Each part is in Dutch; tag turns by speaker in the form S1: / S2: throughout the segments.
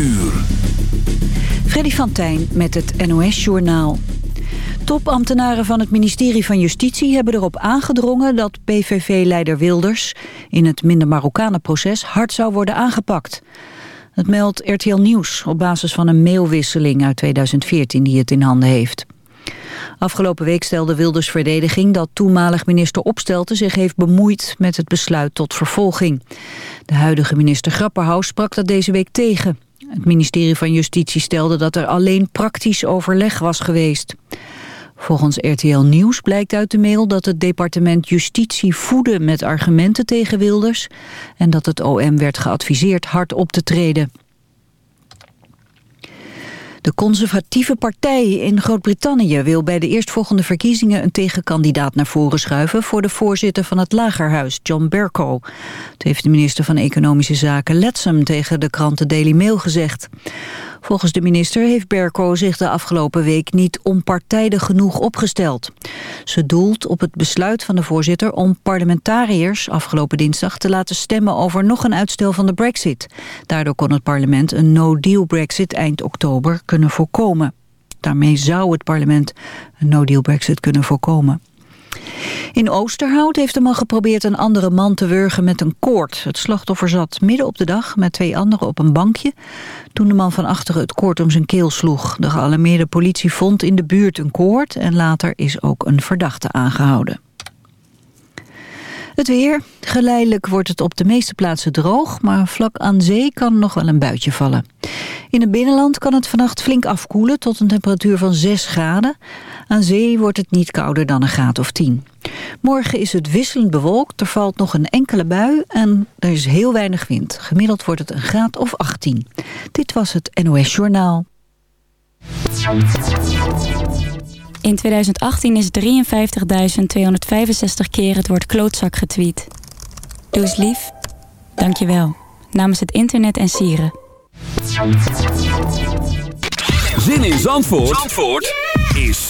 S1: uur.
S2: Freddy van Tijn met het NOS-journaal. Topambtenaren van het ministerie van Justitie hebben erop aangedrongen dat PVV-leider Wilders in het minder Marokkanen-proces hard zou worden aangepakt. Het meldt RTL Nieuws op basis van een mailwisseling uit 2014 die het in handen heeft. Afgelopen week stelde Wilders verdediging dat toenmalig minister Opstelten zich heeft bemoeid met het besluit tot vervolging. De huidige minister Grapperhaus sprak dat deze week tegen. Het ministerie van Justitie stelde dat er alleen praktisch overleg was geweest. Volgens RTL Nieuws blijkt uit de mail dat het departement Justitie voedde met argumenten tegen Wilders en dat het OM werd geadviseerd hard op te treden. De conservatieve partij in Groot-Brittannië wil bij de eerstvolgende verkiezingen een tegenkandidaat naar voren schuiven voor de voorzitter van het Lagerhuis, John Bercow. Dat heeft de minister van Economische Zaken Letsum tegen de krant Daily Mail gezegd. Volgens de minister heeft Berco zich de afgelopen week niet onpartijdig genoeg opgesteld. Ze doelt op het besluit van de voorzitter om parlementariërs afgelopen dinsdag te laten stemmen over nog een uitstel van de brexit. Daardoor kon het parlement een no-deal brexit eind oktober kunnen voorkomen. Daarmee zou het parlement een no-deal brexit kunnen voorkomen. In Oosterhout heeft de man geprobeerd een andere man te wurgen met een koord. Het slachtoffer zat midden op de dag met twee anderen op een bankje... toen de man van achteren het koord om zijn keel sloeg. De gealarmeerde politie vond in de buurt een koord... en later is ook een verdachte aangehouden. Het weer. Geleidelijk wordt het op de meeste plaatsen droog... maar vlak aan zee kan nog wel een buitje vallen. In het binnenland kan het vannacht flink afkoelen tot een temperatuur van 6 graden. Aan zee wordt het niet kouder dan een graad of 10. Morgen is het wisselend bewolkt, er valt nog een enkele bui en er is heel weinig wind. Gemiddeld wordt het een graad of 18. Dit was het NOS Journaal.
S3: In 2018 is 53.265 keer het woord klootzak getweet. Doe eens lief. Dank je wel. Namens het internet en sieren.
S1: Zin in Zandvoort, Zandvoort is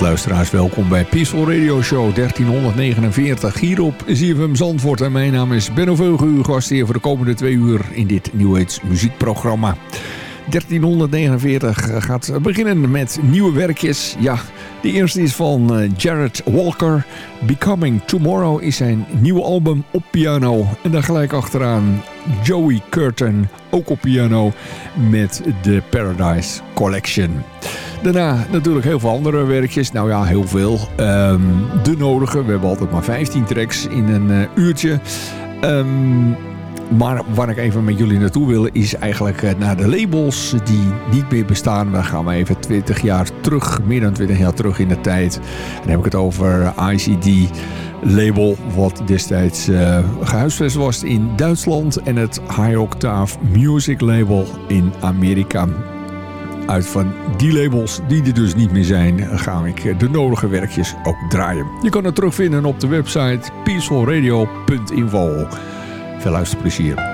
S4: Luisteraars, welkom bij Peaceful Radio Show 1349 hier op ZFM Zandvoort. En mijn naam is Benno Veugen, uw gast hier voor de komende twee uur in dit New muziekprogramma. 1349 gaat beginnen met nieuwe werkjes. Ja, de eerste is van eh, Jared Walker. Becoming Tomorrow is zijn nieuwe album op piano. En daar gelijk achteraan Joey Curtin, ook op piano, met de Paradise Collection. Daarna natuurlijk heel veel andere werkjes. Nou ja, heel veel. Ehm, de nodige. We hebben altijd maar 15 tracks in een uh, uurtje. Um, maar waar ik even met jullie naartoe wil is eigenlijk eh, naar de labels die niet meer bestaan. Dan gaan we even 20 jaar terug, meer dan 20 jaar terug in de tijd. Dan heb ik het over ICD label wat destijds uh, gehuisvest was in Duitsland. En het High Octave Music label in Amerika uit van die labels die er dus niet meer zijn, ga ik de nodige werkjes ook draaien. Je kan het terugvinden op de website peacefulradio.info. Veel luisterplezier.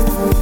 S5: Tool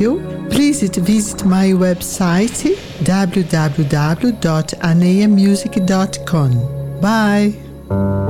S6: Radio, please visit my website www.aneamusic.com. Bye!